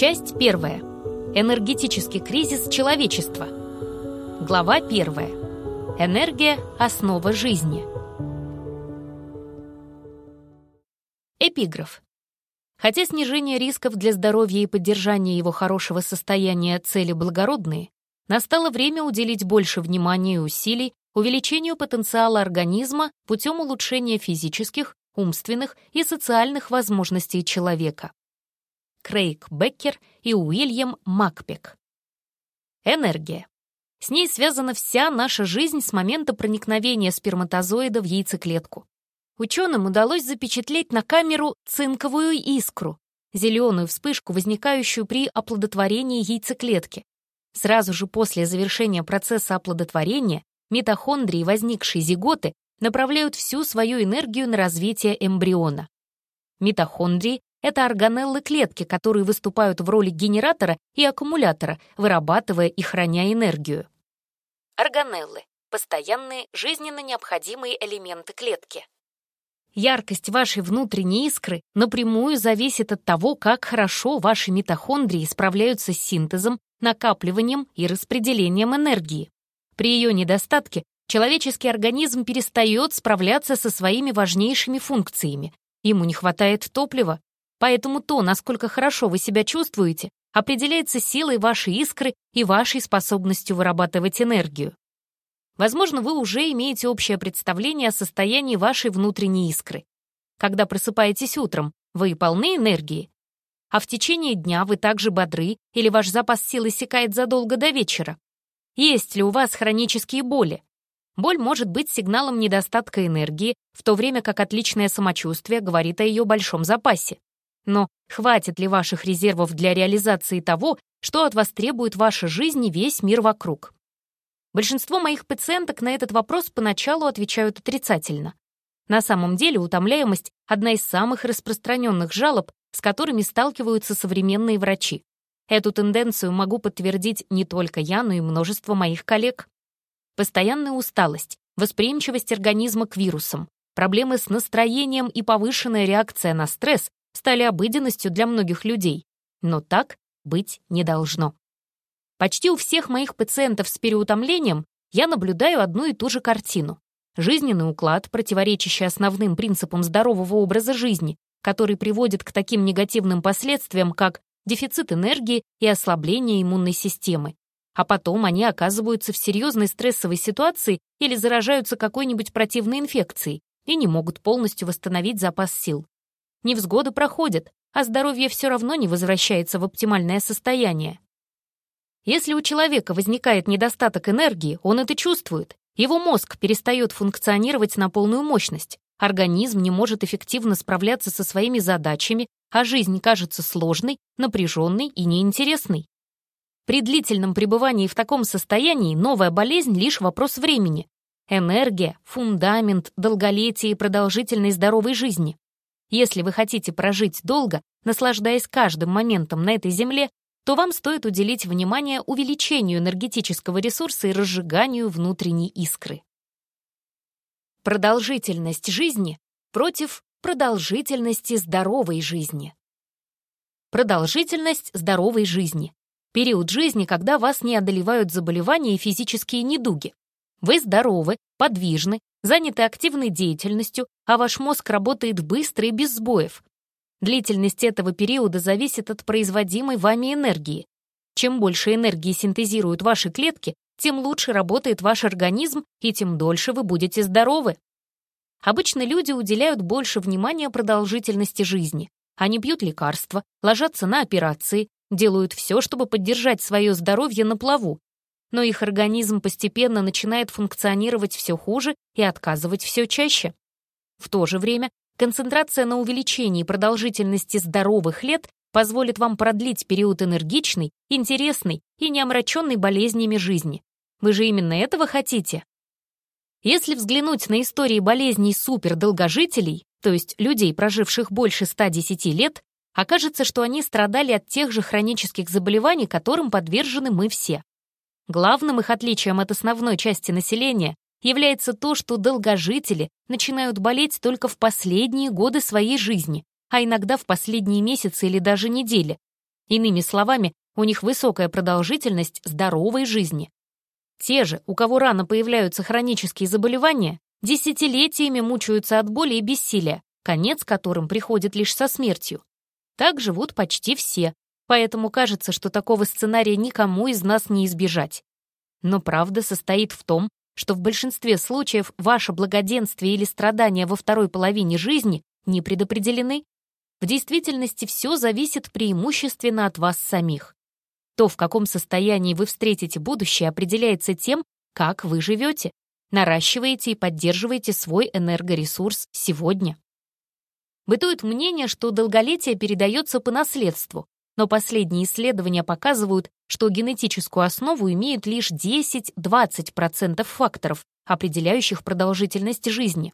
Часть первая. Энергетический кризис человечества. Глава первая. Энергия – основа жизни. Эпиграф. Хотя снижение рисков для здоровья и поддержание его хорошего состояния цели благородные, настало время уделить больше внимания и усилий увеличению потенциала организма путем улучшения физических, умственных и социальных возможностей человека. Крейг Беккер и Уильям Макпек. Энергия. С ней связана вся наша жизнь с момента проникновения сперматозоида в яйцеклетку. Ученым удалось запечатлеть на камеру цинковую искру, зеленую вспышку, возникающую при оплодотворении яйцеклетки. Сразу же после завершения процесса оплодотворения митохондрии возникшей зиготы направляют всю свою энергию на развитие эмбриона. Митохондрии — это органеллы клетки, которые выступают в роли генератора и аккумулятора, вырабатывая и храня энергию. Органеллы — постоянные, жизненно необходимые элементы клетки. Яркость вашей внутренней искры напрямую зависит от того, как хорошо ваши митохондрии справляются с синтезом, накапливанием и распределением энергии. При ее недостатке человеческий организм перестает справляться со своими важнейшими функциями. Ему не хватает топлива. Поэтому то, насколько хорошо вы себя чувствуете, определяется силой вашей искры и вашей способностью вырабатывать энергию. Возможно, вы уже имеете общее представление о состоянии вашей внутренней искры. Когда просыпаетесь утром, вы полны энергии, а в течение дня вы также бодры или ваш запас сил иссякает задолго до вечера. Есть ли у вас хронические боли? Боль может быть сигналом недостатка энергии, в то время как отличное самочувствие говорит о ее большом запасе. Но хватит ли ваших резервов для реализации того, что от вас требует ваша жизнь и весь мир вокруг? Большинство моих пациенток на этот вопрос поначалу отвечают отрицательно. На самом деле утомляемость — одна из самых распространенных жалоб, с которыми сталкиваются современные врачи. Эту тенденцию могу подтвердить не только я, но и множество моих коллег. Постоянная усталость, восприимчивость организма к вирусам, проблемы с настроением и повышенная реакция на стресс стали обыденностью для многих людей. Но так быть не должно. Почти у всех моих пациентов с переутомлением я наблюдаю одну и ту же картину. Жизненный уклад, противоречащий основным принципам здорового образа жизни, который приводит к таким негативным последствиям, как дефицит энергии и ослабление иммунной системы. А потом они оказываются в серьезной стрессовой ситуации или заражаются какой-нибудь противной инфекцией и не могут полностью восстановить запас сил. Невзгоды проходят, а здоровье все равно не возвращается в оптимальное состояние. Если у человека возникает недостаток энергии, он это чувствует. Его мозг перестает функционировать на полную мощность. Организм не может эффективно справляться со своими задачами, а жизнь кажется сложной, напряженной и неинтересной. При длительном пребывании в таком состоянии новая болезнь — лишь вопрос времени. Энергия — фундамент долголетия и продолжительной здоровой жизни. Если вы хотите прожить долго, наслаждаясь каждым моментом на этой земле, то вам стоит уделить внимание увеличению энергетического ресурса и разжиганию внутренней искры. Продолжительность жизни против продолжительности здоровой жизни. Продолжительность здоровой жизни. Период жизни, когда вас не одолевают заболевания и физические недуги. Вы здоровы, подвижны, заняты активной деятельностью, а ваш мозг работает быстро и без сбоев. Длительность этого периода зависит от производимой вами энергии. Чем больше энергии синтезируют ваши клетки, тем лучше работает ваш организм и тем дольше вы будете здоровы. Обычно люди уделяют больше внимания продолжительности жизни. Они пьют лекарства, ложатся на операции, делают все, чтобы поддержать свое здоровье на плаву. Но их организм постепенно начинает функционировать все хуже и отказывать все чаще. В то же время Концентрация на увеличении продолжительности здоровых лет позволит вам продлить период энергичной, интересной и неомраченной болезнями жизни. Вы же именно этого хотите? Если взглянуть на истории болезней супердолгожителей, то есть людей, проживших больше 110 лет, окажется, что они страдали от тех же хронических заболеваний, которым подвержены мы все. Главным их отличием от основной части населения является то, что долгожители начинают болеть только в последние годы своей жизни, а иногда в последние месяцы или даже недели. Иными словами, у них высокая продолжительность здоровой жизни. Те же, у кого рано появляются хронические заболевания, десятилетиями мучаются от боли и бессилия, конец которым приходит лишь со смертью. Так живут почти все, поэтому кажется, что такого сценария никому из нас не избежать. Но правда состоит в том, что в большинстве случаев ваше благоденствие или страдания во второй половине жизни не предопределены. В действительности все зависит преимущественно от вас самих. То, в каком состоянии вы встретите будущее, определяется тем, как вы живете, наращиваете и поддерживаете свой энергоресурс сегодня. Бытует мнение, что долголетие передается по наследству, но последние исследования показывают, что генетическую основу имеют лишь 10-20% факторов, определяющих продолжительность жизни.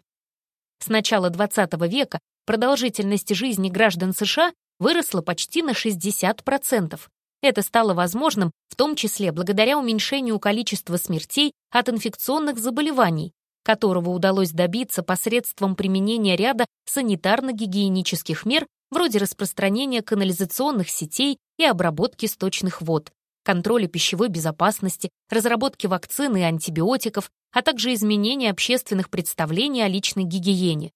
С начала XX века продолжительность жизни граждан США выросла почти на 60%. Это стало возможным в том числе благодаря уменьшению количества смертей от инфекционных заболеваний, которого удалось добиться посредством применения ряда санитарно-гигиенических мер вроде распространения канализационных сетей и обработки сточных вод, контроля пищевой безопасности, разработки вакцин и антибиотиков, а также изменения общественных представлений о личной гигиене.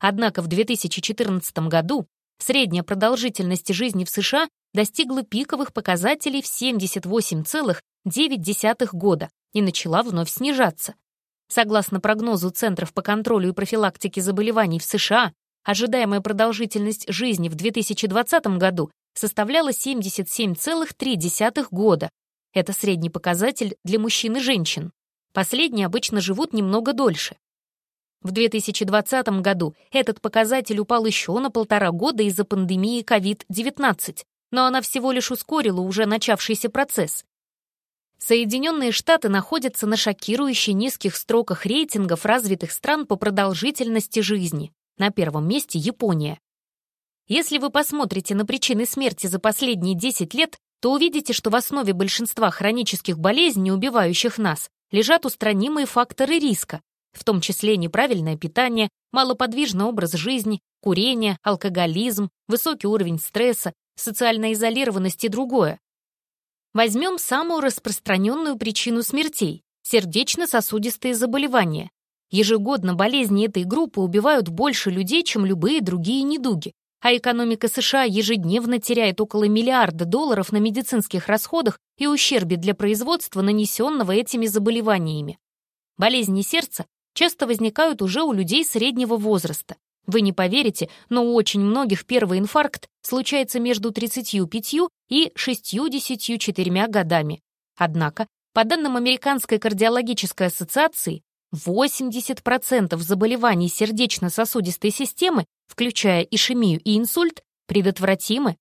Однако в 2014 году средняя продолжительность жизни в США достигла пиковых показателей в 78,9 года и начала вновь снижаться. Согласно прогнозу Центров по контролю и профилактике заболеваний в США, ожидаемая продолжительность жизни в 2020 году составляла 77,3 года. Это средний показатель для мужчин и женщин. Последние обычно живут немного дольше. В 2020 году этот показатель упал еще на полтора года из-за пандемии COVID-19, но она всего лишь ускорила уже начавшийся процесс. Соединенные Штаты находятся на шокирующе низких строках рейтингов развитых стран по продолжительности жизни. На первом месте Япония. Если вы посмотрите на причины смерти за последние 10 лет, то увидите, что в основе большинства хронических болезней, убивающих нас, лежат устранимые факторы риска, в том числе неправильное питание, малоподвижный образ жизни, курение, алкоголизм, высокий уровень стресса, социальная изолированность и другое. Возьмем самую распространенную причину смертей – сердечно-сосудистые заболевания. Ежегодно болезни этой группы убивают больше людей, чем любые другие недуги, а экономика США ежедневно теряет около миллиарда долларов на медицинских расходах и ущербе для производства, нанесенного этими заболеваниями. Болезни сердца часто возникают уже у людей среднего возраста. Вы не поверите, но у очень многих первый инфаркт случается между 35 и 64 годами. Однако, по данным Американской кардиологической ассоциации, 80% заболеваний сердечно-сосудистой системы, включая ишемию и инсульт, предотвратимы.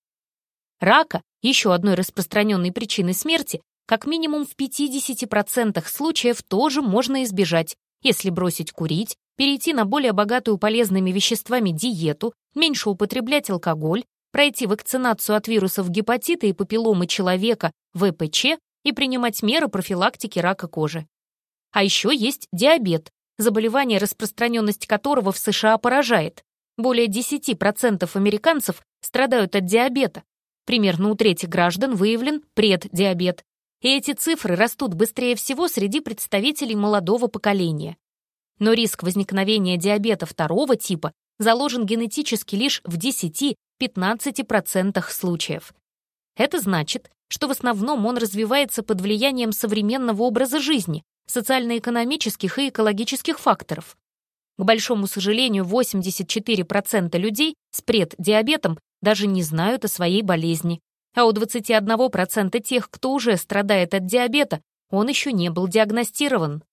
Рака, еще одной распространенной причиной смерти, как минимум в 50% случаев тоже можно избежать, если бросить курить, перейти на более богатую полезными веществами диету, меньше употреблять алкоголь, пройти вакцинацию от вирусов гепатита и папилломы человека, ВПЧ и принимать меры профилактики рака кожи. А еще есть диабет, заболевание, распространенность которого в США поражает. Более 10% американцев страдают от диабета. Примерно у трети граждан выявлен преддиабет. И эти цифры растут быстрее всего среди представителей молодого поколения. Но риск возникновения диабета второго типа заложен генетически лишь в 10-15% случаев. Это значит, что в основном он развивается под влиянием современного образа жизни, социально-экономических и экологических факторов. К большому сожалению, 84% людей с преддиабетом даже не знают о своей болезни, а у 21% тех, кто уже страдает от диабета, он еще не был диагностирован.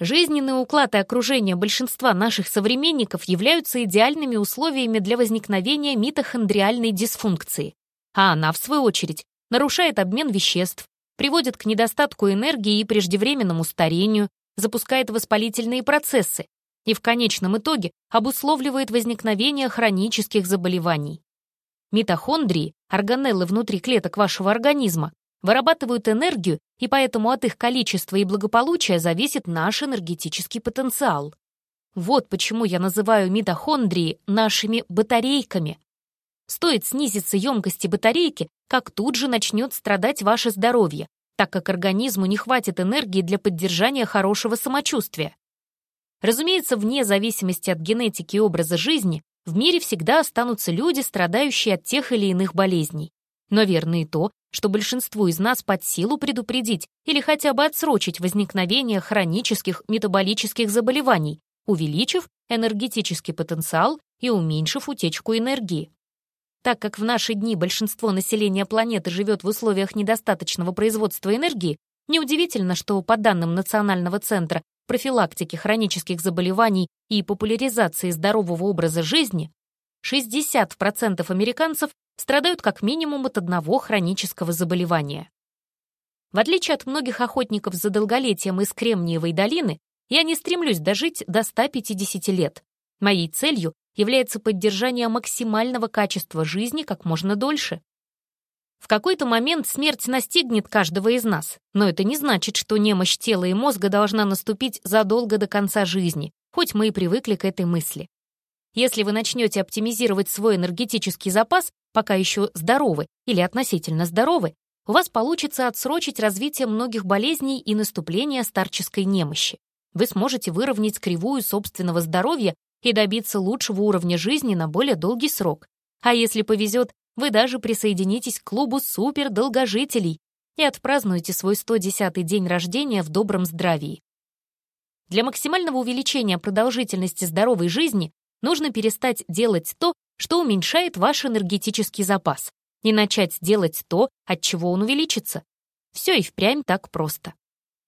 Жизненный уклад и окружение большинства наших современников являются идеальными условиями для возникновения митохондриальной дисфункции, а она, в свою очередь, нарушает обмен веществ, приводит к недостатку энергии и преждевременному старению, запускает воспалительные процессы и в конечном итоге обусловливает возникновение хронических заболеваний. Митохондрии, органеллы внутри клеток вашего организма, вырабатывают энергию, и поэтому от их количества и благополучия зависит наш энергетический потенциал. Вот почему я называю митохондрии нашими батарейками. Стоит снизиться емкости батарейки, как тут же начнет страдать ваше здоровье, так как организму не хватит энергии для поддержания хорошего самочувствия. Разумеется, вне зависимости от генетики и образа жизни, в мире всегда останутся люди, страдающие от тех или иных болезней. Но верно и то, что большинству из нас под силу предупредить или хотя бы отсрочить возникновение хронических метаболических заболеваний, увеличив энергетический потенциал и уменьшив утечку энергии. Так как в наши дни большинство населения планеты живет в условиях недостаточного производства энергии, неудивительно, что по данным Национального центра профилактики хронических заболеваний и популяризации здорового образа жизни 60% американцев страдают как минимум от одного хронического заболевания. В отличие от многих охотников за долголетием из Кремниевой долины, я не стремлюсь дожить до 150 лет. Моей целью является поддержание максимального качества жизни как можно дольше. В какой-то момент смерть настигнет каждого из нас, но это не значит, что немощь тела и мозга должна наступить задолго до конца жизни, хоть мы и привыкли к этой мысли. Если вы начнете оптимизировать свой энергетический запас, пока еще здоровы или относительно здоровы, у вас получится отсрочить развитие многих болезней и наступление старческой немощи. Вы сможете выровнять кривую собственного здоровья и добиться лучшего уровня жизни на более долгий срок. А если повезет, вы даже присоединитесь к клубу супердолгожителей и отпразднуете свой 110-й день рождения в добром здравии. Для максимального увеличения продолжительности здоровой жизни нужно перестать делать то, что уменьшает ваш энергетический запас, и начать делать то, от чего он увеличится. Все и впрямь так просто.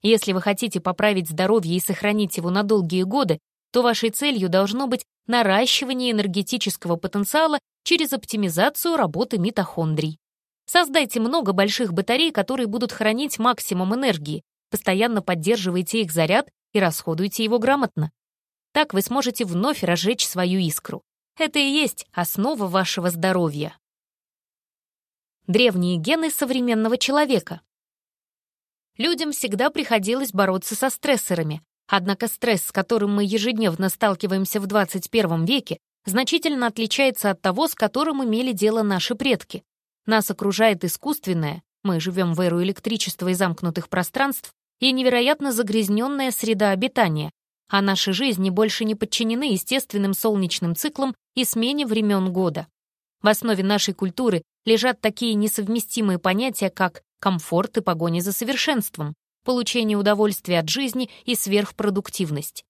Если вы хотите поправить здоровье и сохранить его на долгие годы, то вашей целью должно быть наращивание энергетического потенциала через оптимизацию работы митохондрий. Создайте много больших батарей, которые будут хранить максимум энергии, постоянно поддерживайте их заряд и расходуйте его грамотно. Так вы сможете вновь разжечь свою искру. Это и есть основа вашего здоровья. Древние гены современного человека. Людям всегда приходилось бороться со стрессорами, однако стресс, с которым мы ежедневно сталкиваемся в 21 веке, значительно отличается от того, с которым имели дело наши предки. Нас окружает искусственное, мы живем в эру электричества и замкнутых пространств, и невероятно загрязненная среда обитания, а наши жизни больше не подчинены естественным солнечным циклам и смене времен года. В основе нашей культуры лежат такие несовместимые понятия, как комфорт и погоня за совершенством, получение удовольствия от жизни и сверхпродуктивность.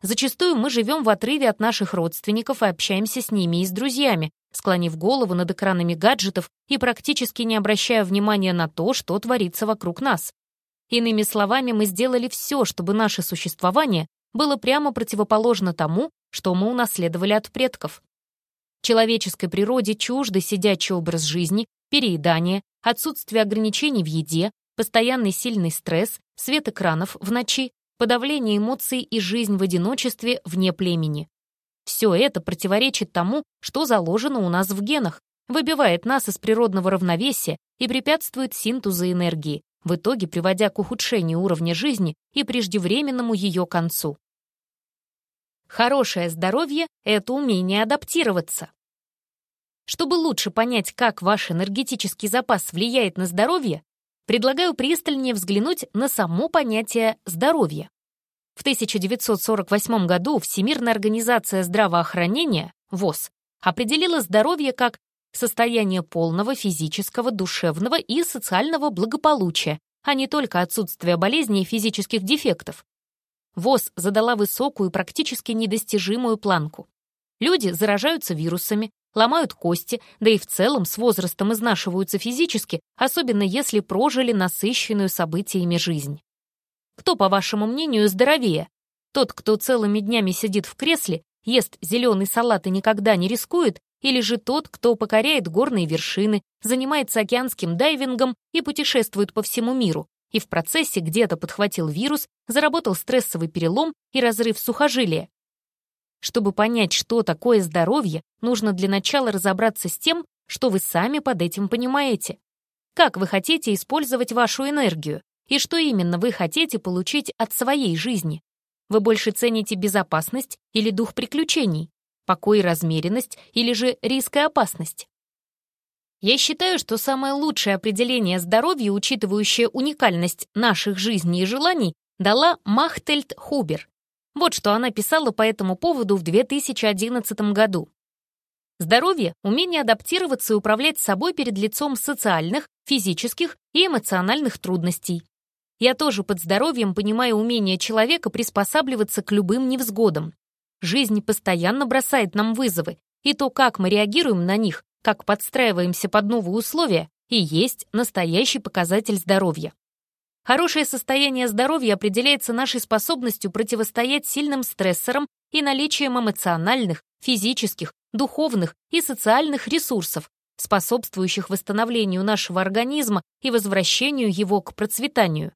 Зачастую мы живем в отрыве от наших родственников и общаемся с ними и с друзьями, склонив голову над экранами гаджетов и практически не обращая внимания на то, что творится вокруг нас. Иными словами, мы сделали все, чтобы наше существование было прямо противоположно тому, что мы унаследовали от предков. Человеческой природе чужды сидячий образ жизни, переедание, отсутствие ограничений в еде, постоянный сильный стресс, свет экранов в ночи, подавление эмоций и жизнь в одиночестве вне племени. Все это противоречит тому, что заложено у нас в генах, выбивает нас из природного равновесия и препятствует синтезу энергии, в итоге приводя к ухудшению уровня жизни и преждевременному ее концу. Хорошее здоровье — это умение адаптироваться. Чтобы лучше понять, как ваш энергетический запас влияет на здоровье, предлагаю пристальнее взглянуть на само понятие здоровья. В 1948 году Всемирная организация здравоохранения, ВОЗ, определила здоровье как состояние полного физического, душевного и социального благополучия, а не только отсутствие болезней и физических дефектов. ВОЗ задала высокую и практически недостижимую планку. Люди заражаются вирусами, ломают кости, да и в целом с возрастом изнашиваются физически, особенно если прожили насыщенную событиями жизнь. Кто, по вашему мнению, здоровее? Тот, кто целыми днями сидит в кресле, ест зеленый салат и никогда не рискует, или же тот, кто покоряет горные вершины, занимается океанским дайвингом и путешествует по всему миру, и в процессе где-то подхватил вирус, заработал стрессовый перелом и разрыв сухожилия. Чтобы понять, что такое здоровье, нужно для начала разобраться с тем, что вы сами под этим понимаете. Как вы хотите использовать вашу энергию, и что именно вы хотите получить от своей жизни. Вы больше цените безопасность или дух приключений, покой и размеренность или же риск и опасность. Я считаю, что самое лучшее определение здоровья, учитывающее уникальность наших жизней и желаний, дала Махтельд Хубер. Вот что она писала по этому поводу в 2011 году. Здоровье — умение адаптироваться и управлять собой перед лицом социальных, физических и эмоциональных трудностей. Я тоже под здоровьем понимаю умение человека приспосабливаться к любым невзгодам. Жизнь постоянно бросает нам вызовы, и то, как мы реагируем на них, как подстраиваемся под новые условия, и есть настоящий показатель здоровья. Хорошее состояние здоровья определяется нашей способностью противостоять сильным стрессорам и наличием эмоциональных, физических, духовных и социальных ресурсов, способствующих восстановлению нашего организма и возвращению его к процветанию.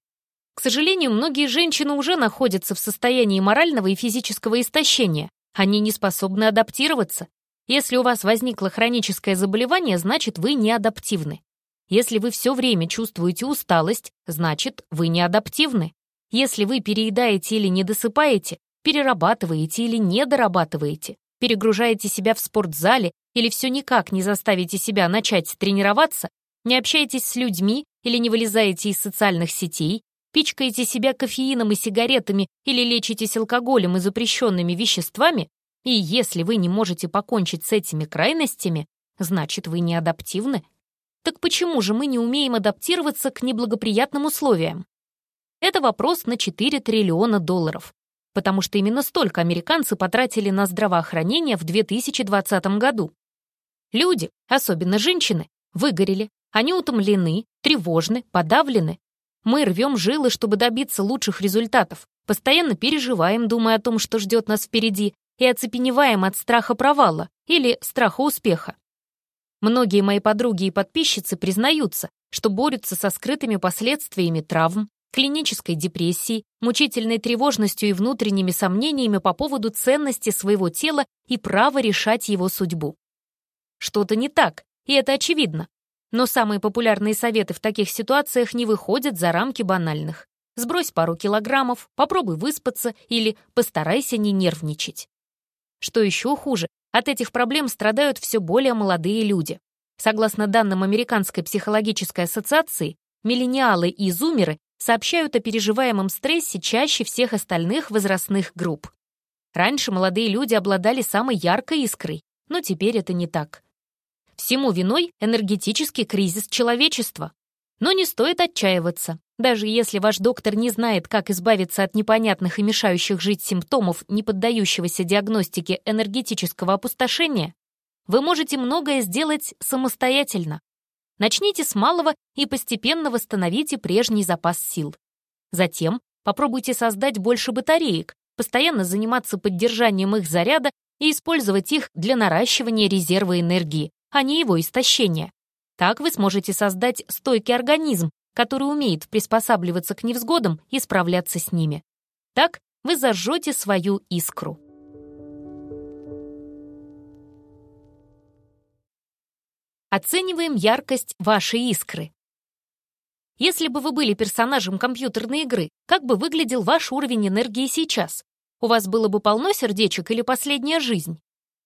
К сожалению, многие женщины уже находятся в состоянии морального и физического истощения. Они не способны адаптироваться. Если у вас возникло хроническое заболевание, значит, вы не адаптивны. Если вы все время чувствуете усталость, значит, вы не адаптивны. Если вы переедаете или недосыпаете, перерабатываете или недорабатываете, перегружаете себя в спортзале или все никак не заставите себя начать тренироваться, не общаетесь с людьми или не вылезаете из социальных сетей, пичкаете себя кофеином и сигаретами или лечитесь алкоголем и запрещенными веществами, и если вы не можете покончить с этими крайностями, значит, вы не адаптивны. Так почему же мы не умеем адаптироваться к неблагоприятным условиям? Это вопрос на 4 триллиона долларов, потому что именно столько американцы потратили на здравоохранение в 2020 году. Люди, особенно женщины, выгорели, они утомлены, тревожны, подавлены, мы рвем жилы, чтобы добиться лучших результатов, постоянно переживаем, думая о том, что ждет нас впереди, и оцепеневаем от страха провала или страха успеха. Многие мои подруги и подписчицы признаются, что борются со скрытыми последствиями травм, клинической депрессией, мучительной тревожностью и внутренними сомнениями по поводу ценности своего тела и права решать его судьбу. Что-то не так, и это очевидно, но самые популярные советы в таких ситуациях не выходят за рамки банальных. Сбрось пару килограммов, попробуй выспаться или постарайся не нервничать. Что еще хуже, от этих проблем страдают все более молодые люди. Согласно данным Американской психологической ассоциации, миллениалы и зумеры сообщают о переживаемом стрессе чаще всех остальных возрастных групп. Раньше молодые люди обладали самой яркой искрой, но теперь это не так. Всему виной энергетический кризис человечества. Но не стоит отчаиваться. Даже если ваш доктор не знает, как избавиться от непонятных и мешающих жить симптомов, не поддающегося диагностике энергетического опустошения, вы можете многое сделать самостоятельно. Начните с малого и постепенно восстановите прежний запас сил. Затем попробуйте создать больше батареек, постоянно заниматься поддержанием их заряда и использовать их для наращивания резерва энергии, а не его истощение. Так вы сможете создать стойкий организм, который умеет приспосабливаться к невзгодам и справляться с ними. Так вы зажжете свою искру. Оцениваем яркость вашей искры. Если бы вы были персонажем компьютерной игры, как бы выглядел ваш уровень энергии сейчас? У вас было бы полно сердечек или последняя жизнь?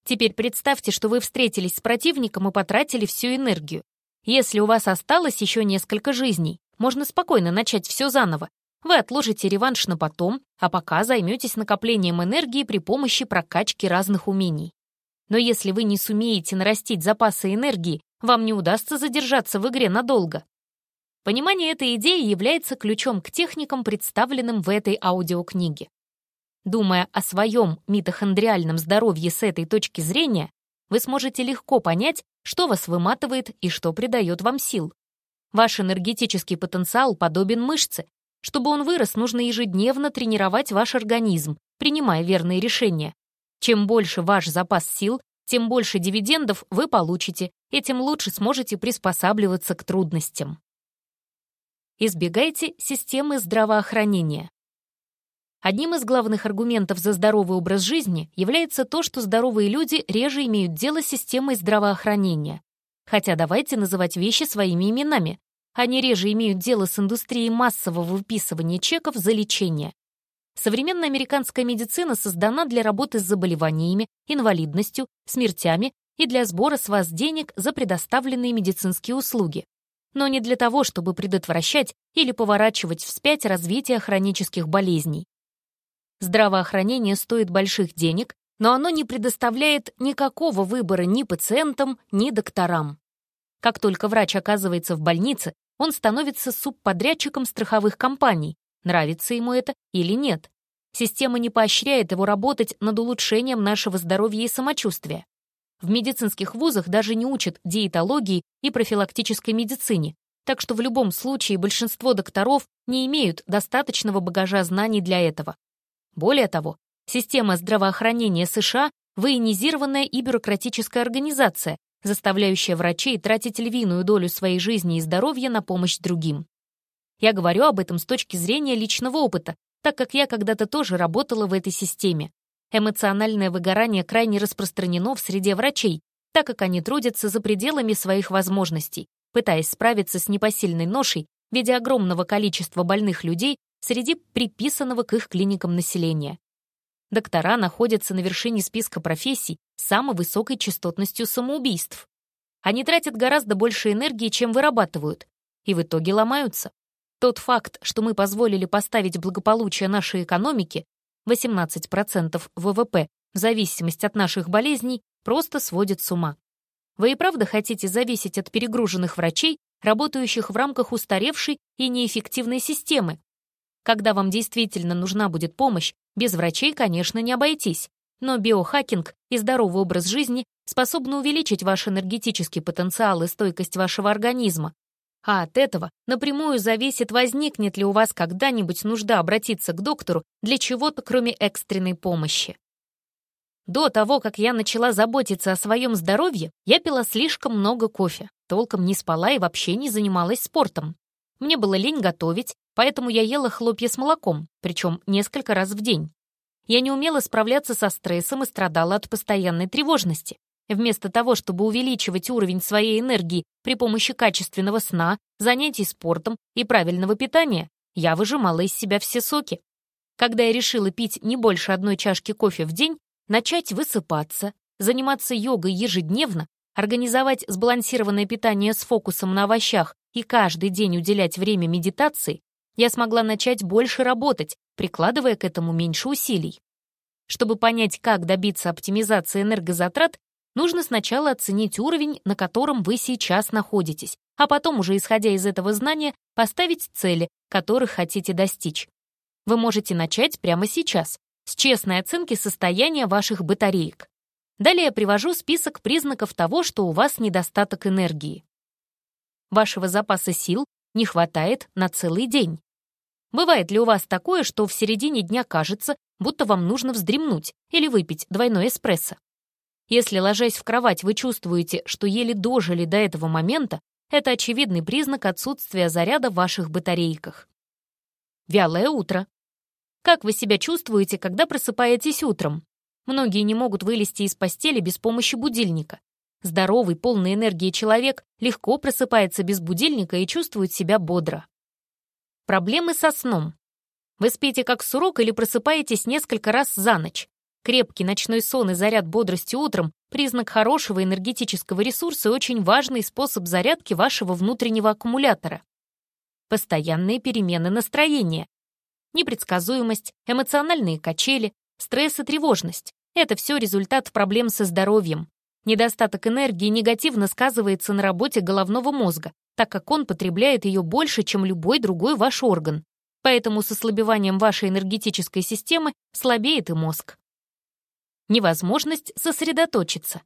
Теперь представьте, что вы встретились с противником и потратили всю энергию. Если у вас осталось еще несколько жизней, можно спокойно начать все заново. Вы отложите реванш на потом, а пока займетесь накоплением энергии при помощи прокачки разных умений. Но если вы не сумеете нарастить запасы энергии, вам не удастся задержаться в игре надолго. Понимание этой идеи является ключом к техникам, представленным в этой аудиокниге. Думая о своем митохондриальном здоровье с этой точки зрения, вы сможете легко понять, что вас выматывает и что придает вам сил. Ваш энергетический потенциал подобен мышце. Чтобы он вырос, нужно ежедневно тренировать ваш организм, принимая верные решения. Чем больше ваш запас сил, тем больше дивидендов вы получите, и тем лучше сможете приспосабливаться к трудностям. Избегайте системы здравоохранения. Одним из главных аргументов за здоровый образ жизни является то, что здоровые люди реже имеют дело с системой здравоохранения. Хотя давайте называть вещи своими именами. Они реже имеют дело с индустрией массового выписывания чеков за лечение. Современная американская медицина создана для работы с заболеваниями, инвалидностью, смертями и для сбора с вас денег за предоставленные медицинские услуги, но не для того, чтобы предотвращать или поворачивать вспять развитие хронических болезней. Здравоохранение стоит больших денег, но оно не предоставляет никакого выбора ни пациентам, ни докторам. Как только врач оказывается в больнице, он становится субподрядчиком страховых компаний, нравится ему это или нет. Система не поощряет его работать над улучшением нашего здоровья и самочувствия. В медицинских вузах даже не учат диетологии и профилактической медицине, так что в любом случае большинство докторов не имеют достаточного багажа знаний для этого. Более того, система здравоохранения США — военизированная и бюрократическая организация, заставляющая врачей тратить львиную долю своей жизни и здоровья на помощь другим. Я говорю об этом с точки зрения личного опыта, так как я когда-то тоже работала в этой системе. Эмоциональное выгорание крайне распространено в среде врачей, так как они трудятся за пределами своих возможностей, пытаясь справиться с непосильной ношей в виде огромного количества больных людей среди приписанного к их клиникам населения. Доктора находятся на вершине списка профессий с самой высокой частотностью самоубийств. Они тратят гораздо больше энергии, чем вырабатывают, и в итоге ломаются. Тот факт, что мы позволили поставить благополучие нашей экономики 18% ВВП в зависимости от наших болезней, просто сводит с ума. Вы и правда хотите зависеть от перегруженных врачей, работающих в рамках устаревшей и неэффективной системы? Когда вам действительно нужна будет помощь, без врачей, конечно, не обойтись. Но биохакинг и здоровый образ жизни способны увеличить ваш энергетический потенциал и стойкость вашего организма, а от этого напрямую зависит, возникнет ли у вас когда-нибудь нужда обратиться к доктору для чего-то, кроме экстренной помощи. До того, как я начала заботиться о своем здоровье, я пила слишком много кофе, толком не спала и вообще не занималась спортом. Мне было лень готовить, поэтому я ела хлопья с молоком, причем несколько раз в день. Я не умела справляться со стрессом и страдала от постоянной тревожности. Вместо того, чтобы увеличивать уровень своей энергии при помощи качественного сна, занятий спортом и правильного питания, я выжимала из себя все соки. Когда я решила пить не больше одной чашки кофе в день, начать высыпаться, заниматься йогой ежедневно, организовать сбалансированное питание с фокусом на овощах и каждый день уделять время медитации, я смогла начать больше работать, прикладывая к этому меньше усилий. Чтобы понять, как добиться оптимизации энергозатрат, нужно сначала оценить уровень, на котором вы сейчас находитесь, а потом уже, исходя из этого знания, поставить цели, которых хотите достичь. Вы можете начать прямо сейчас, с честной оценки состояния ваших батареек. Далее я привожу список признаков того, что у вас недостаток энергии. Вашего запаса сил не хватает на целый день. Бывает ли у вас такое, что в середине дня кажется, будто вам нужно вздремнуть или выпить двойной эспрессо? Если, ложась в кровать, вы чувствуете, что еле дожили до этого момента, это очевидный признак отсутствия заряда в ваших батарейках. Вялое утро. Как вы себя чувствуете, когда просыпаетесь утром? Многие не могут вылезти из постели без помощи будильника. Здоровый, полный энергии человек легко просыпается без будильника и чувствует себя бодро. Проблемы со сном. Вы спите как сурок или просыпаетесь несколько раз за ночь. Крепкий ночной сон и заряд бодрости утром — признак хорошего энергетического ресурса и очень важный способ зарядки вашего внутреннего аккумулятора. Постоянные перемены настроения. Непредсказуемость, эмоциональные качели, стресс и тревожность — это все результат проблем со здоровьем. Недостаток энергии негативно сказывается на работе головного мозга, так как он потребляет ее больше, чем любой другой ваш орган. Поэтому с ослабеванием вашей энергетической системы слабеет и мозг невозможность сосредоточиться.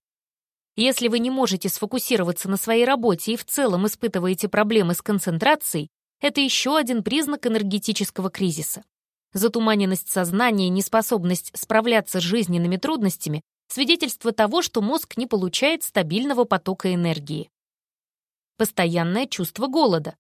Если вы не можете сфокусироваться на своей работе и в целом испытываете проблемы с концентрацией, это еще один признак энергетического кризиса. Затуманенность сознания и неспособность справляться с жизненными трудностями — свидетельство того, что мозг не получает стабильного потока энергии. Постоянное чувство голода.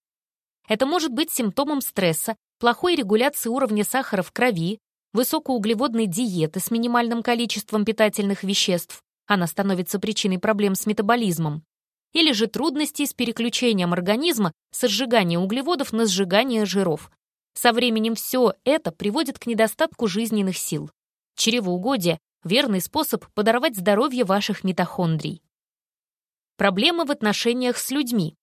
Это может быть симптомом стресса, плохой регуляции уровня сахара в крови, высокоуглеводной диеты с минимальным количеством питательных веществ, она становится причиной проблем с метаболизмом, или же трудностей с переключением организма со сжигания углеводов на сжигание жиров. Со временем все это приводит к недостатку жизненных сил. Чревоугодие — верный способ подорвать здоровье ваших митохондрий. Проблемы в отношениях с людьми.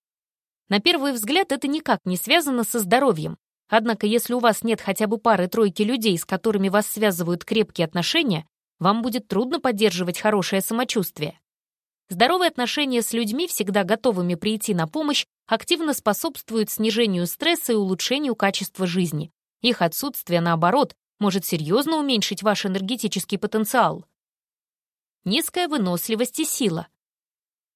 На первый взгляд это никак не связано со здоровьем. Однако, если у вас нет хотя бы пары-тройки людей, с которыми вас связывают крепкие отношения, вам будет трудно поддерживать хорошее самочувствие. Здоровые отношения с людьми, всегда готовыми прийти на помощь, активно способствуют снижению стресса и улучшению качества жизни. Их отсутствие, наоборот, может серьезно уменьшить ваш энергетический потенциал. Низкая выносливость и сила.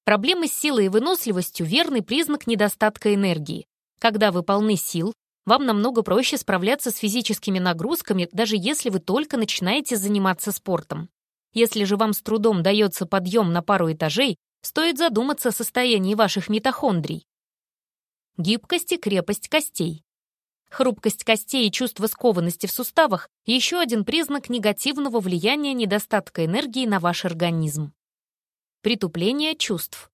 Проблемы с силой и выносливостью – верный признак недостатка энергии. Когда вы полны сил, вам намного проще справляться с физическими нагрузками, даже если вы только начинаете заниматься спортом. Если же вам с трудом дается подъем на пару этажей, стоит задуматься о состоянии ваших митохондрий. Гибкость и крепость костей. Хрупкость костей и чувство скованности в суставах – еще один признак негативного влияния недостатка энергии на ваш организм. Притупление чувств.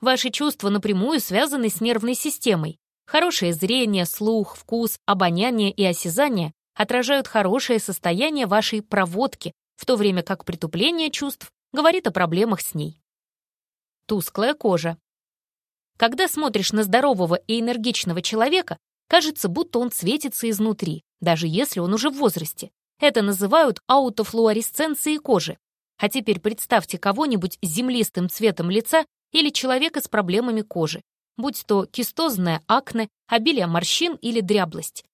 Ваши чувства напрямую связаны с нервной системой. Хорошее зрение, слух, вкус, обоняние и осязание отражают хорошее состояние вашей проводки, в то время как притупление чувств говорит о проблемах с ней. Тусклая кожа. Когда смотришь на здорового и энергичного человека, кажется, будто он светится изнутри, даже если он уже в возрасте. Это называют аутофлуоресценцией кожи. А теперь представьте кого-нибудь с землистым цветом лица или человека с проблемами кожи будь то кистозное акне, обилие морщин или дряблость.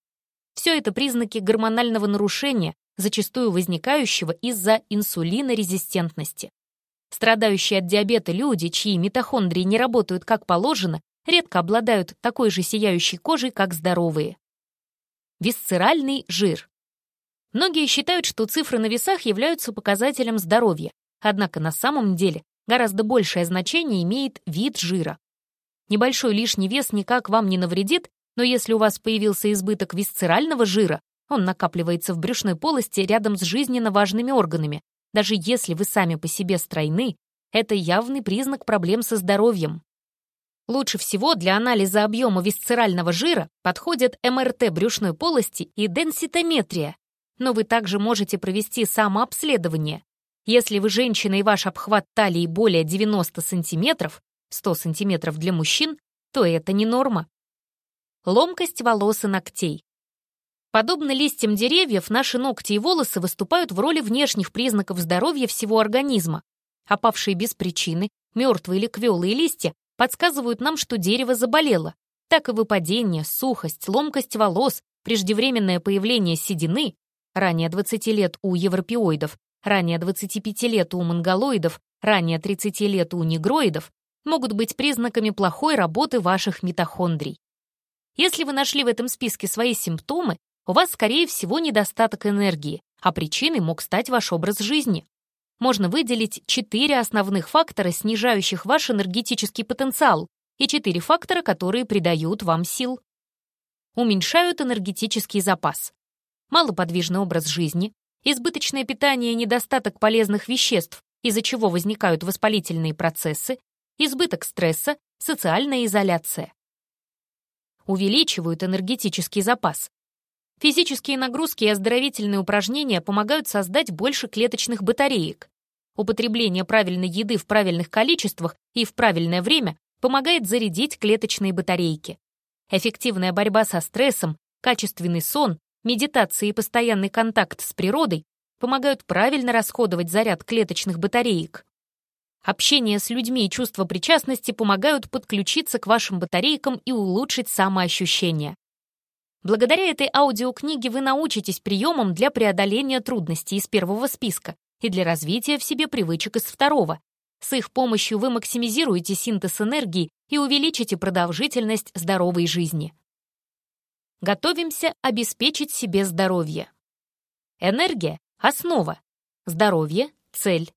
Все это признаки гормонального нарушения, зачастую возникающего из-за инсулинорезистентности. Страдающие от диабета люди, чьи митохондрии не работают как положено, редко обладают такой же сияющей кожей, как здоровые. Висцеральный жир. Многие считают, что цифры на весах являются показателем здоровья, однако на самом деле гораздо большее значение имеет вид жира. Небольшой лишний вес никак вам не навредит, но если у вас появился избыток висцерального жира, он накапливается в брюшной полости рядом с жизненно важными органами. Даже если вы сами по себе стройны, это явный признак проблем со здоровьем. Лучше всего для анализа объема висцерального жира подходят МРТ брюшной полости и денситометрия. Но вы также можете провести самообследование. Если вы женщина и ваш обхват талии более 90 сантиметров, 100 см для мужчин, то это не норма. Ломкость волос и ногтей. Подобно листьям деревьев, наши ногти и волосы выступают в роли внешних признаков здоровья всего организма. Опавшие без причины, мертвые или квелые листья подсказывают нам, что дерево заболело. Так и выпадение, сухость, ломкость волос, преждевременное появление седины, ранее 20 лет у европеоидов, ранее 25 лет у монголоидов, ранее 30 лет у негроидов, могут быть признаками плохой работы ваших митохондрий. Если вы нашли в этом списке свои симптомы, у вас, скорее всего, недостаток энергии, а причиной мог стать ваш образ жизни. Можно выделить четыре основных фактора, снижающих ваш энергетический потенциал, и четыре фактора, которые придают вам сил. Уменьшают энергетический запас. Малоподвижный образ жизни, избыточное питание и недостаток полезных веществ, из-за чего возникают воспалительные процессы, избыток стресса, социальная изоляция. Увеличивают энергетический запас. Физические нагрузки и оздоровительные упражнения помогают создать больше клеточных батареек. Употребление правильной еды в правильных количествах и в правильное время помогает зарядить клеточные батарейки. Эффективная борьба со стрессом, качественный сон, медитация и постоянный контакт с природой помогают правильно расходовать заряд клеточных батареек. Общение с людьми и чувство причастности помогают подключиться к вашим батарейкам и улучшить самоощущение. Благодаря этой аудиокниге вы научитесь приемам для преодоления трудностей из первого списка и для развития в себе привычек из второго. С их помощью вы максимизируете синтез энергии и увеличите продолжительность здоровой жизни. Готовимся обеспечить себе здоровье. Энергия — основа. Здоровье — цель.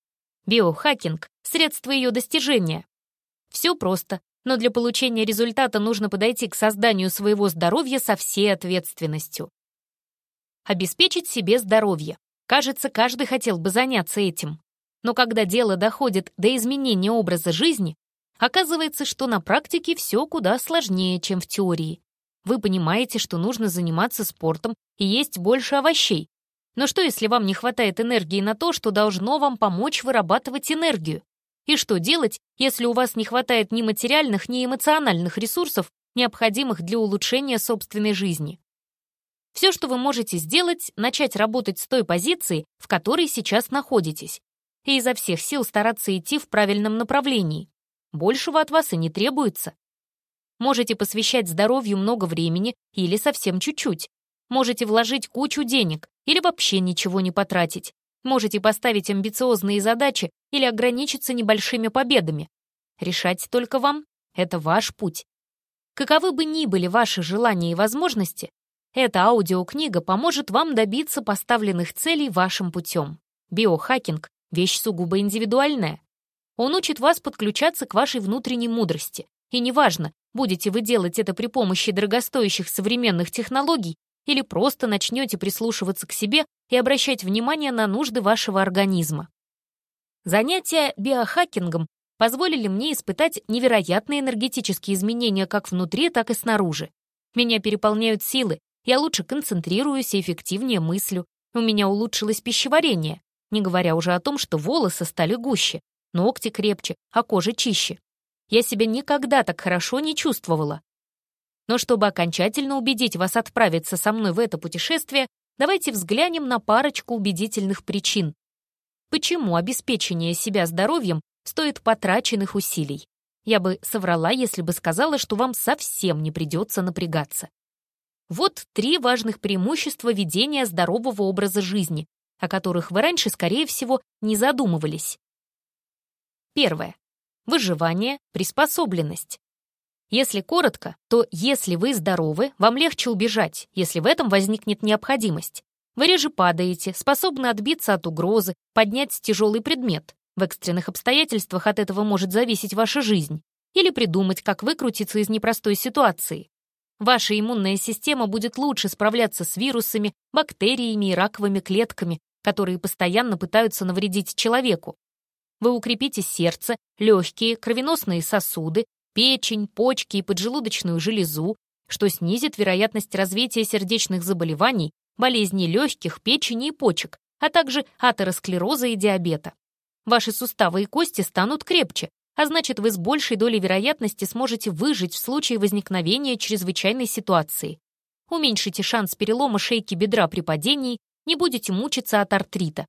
Биохакинг — средство ее достижения. Все просто, но для получения результата нужно подойти к созданию своего здоровья со всей ответственностью. Обеспечить себе здоровье. Кажется, каждый хотел бы заняться этим. Но когда дело доходит до изменения образа жизни, оказывается, что на практике все куда сложнее, чем в теории. Вы понимаете, что нужно заниматься спортом и есть больше овощей, но что, если вам не хватает энергии на то, что должно вам помочь вырабатывать энергию? И что делать, если у вас не хватает ни материальных, ни эмоциональных ресурсов, необходимых для улучшения собственной жизни? Все, что вы можете сделать, начать работать с той позиции, в которой сейчас находитесь, и изо всех сил стараться идти в правильном направлении. Большего от вас и не требуется. Можете посвящать здоровью много времени или совсем чуть-чуть. Можете вложить кучу денег или вообще ничего не потратить. Можете поставить амбициозные задачи или ограничиться небольшими победами. Решать только вам — это ваш путь. Каковы бы ни были ваши желания и возможности, эта аудиокнига поможет вам добиться поставленных целей вашим путем. Биохакинг — вещь сугубо индивидуальная. Он учит вас подключаться к вашей внутренней мудрости. И неважно, будете вы делать это при помощи дорогостоящих современных технологий или просто начнете прислушиваться к себе и обращать внимание на нужды вашего организма. Занятия биохакингом позволили мне испытать невероятные энергетические изменения как внутри, так и снаружи. Меня переполняют силы, я лучше концентрируюсь и эффективнее мыслю, у меня улучшилось пищеварение, не говоря уже о том, что волосы стали гуще, ногти крепче, а кожа чище. Я себя никогда так хорошо не чувствовала. Но чтобы окончательно убедить вас отправиться со мной в это путешествие, давайте взглянем на парочку убедительных причин. Почему обеспечение себя здоровьем стоит потраченных усилий? Я бы соврала, если бы сказала, что вам совсем не придется напрягаться. Вот три важных преимущества ведения здорового образа жизни, о которых вы раньше, скорее всего, не задумывались. Первое. Выживание, приспособленность. Если коротко, то если вы здоровы, вам легче убежать, если в этом возникнет необходимость. Вы реже падаете, способны отбиться от угрозы, поднять тяжелый предмет. В экстренных обстоятельствах от этого может зависеть ваша жизнь. Или придумать, как выкрутиться из непростой ситуации. Ваша иммунная система будет лучше справляться с вирусами, бактериями и раковыми клетками, которые постоянно пытаются навредить человеку. Вы укрепите сердце, легкие, кровеносные сосуды, печень, почки и поджелудочную железу, что снизит вероятность развития сердечных заболеваний, болезней легких, печени и почек, а также атеросклероза и диабета. Ваши суставы и кости станут крепче, а значит, вы с большей долей вероятности сможете выжить в случае возникновения чрезвычайной ситуации. Уменьшите шанс перелома шейки бедра при падении, не будете мучиться от артрита.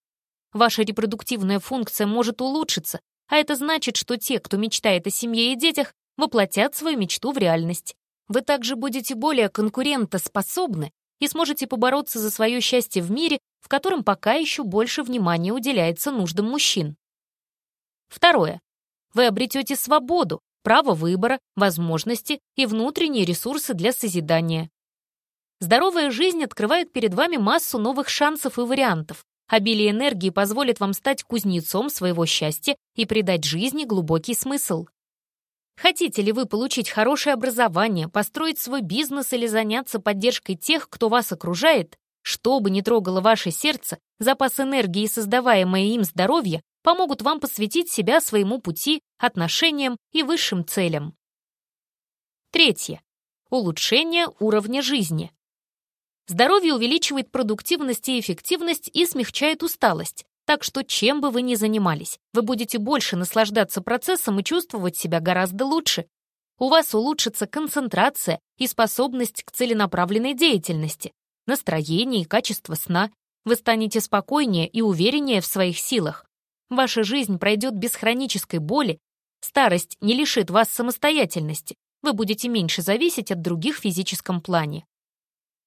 Ваша репродуктивная функция может улучшиться, а это значит, что те, кто мечтает о семье и детях, воплотят свою мечту в реальность. Вы также будете более конкурентоспособны и сможете побороться за свое счастье в мире, в котором пока еще больше внимания уделяется нуждам мужчин. Второе. Вы обретете свободу, право выбора, возможности и внутренние ресурсы для созидания. Здоровая жизнь открывает перед вами массу новых шансов и вариантов. Обилие энергии позволит вам стать кузнецом своего счастья и придать жизни глубокий смысл. Хотите ли вы получить хорошее образование, построить свой бизнес или заняться поддержкой тех, кто вас окружает? Что бы ни трогало ваше сердце, запас энергии и создаваемое им здоровье помогут вам посвятить себя своему пути, отношениям и высшим целям. Третье. Улучшение уровня жизни. Здоровье увеличивает продуктивность и эффективность и смягчает усталость, так что чем бы вы ни занимались, вы будете больше наслаждаться процессом и чувствовать себя гораздо лучше. У вас улучшится концентрация и способность к целенаправленной деятельности, настроение и качество сна. Вы станете спокойнее и увереннее в своих силах. Ваша жизнь пройдет без хронической боли, старость не лишит вас самостоятельности, вы будете меньше зависеть от других в физическом плане.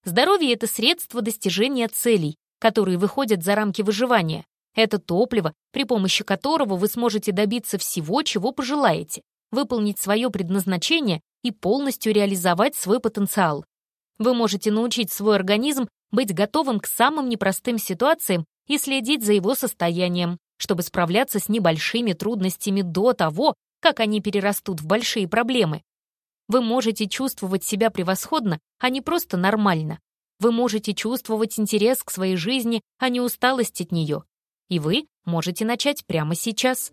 Здоровье — это средство достижения целей, которые выходят за рамки выживания, это топливо, при помощи которого вы сможете добиться всего, чего пожелаете, выполнить свое предназначение и полностью реализовать свой потенциал. Вы можете научить свой организм быть готовым к самым непростым ситуациям и следить за его состоянием, чтобы справляться с небольшими трудностями до того, как они перерастут в большие проблемы. Вы можете чувствовать себя превосходно, а не просто нормально. Вы можете чувствовать интерес к своей жизни, а не усталость от нее. И вы можете начать прямо сейчас.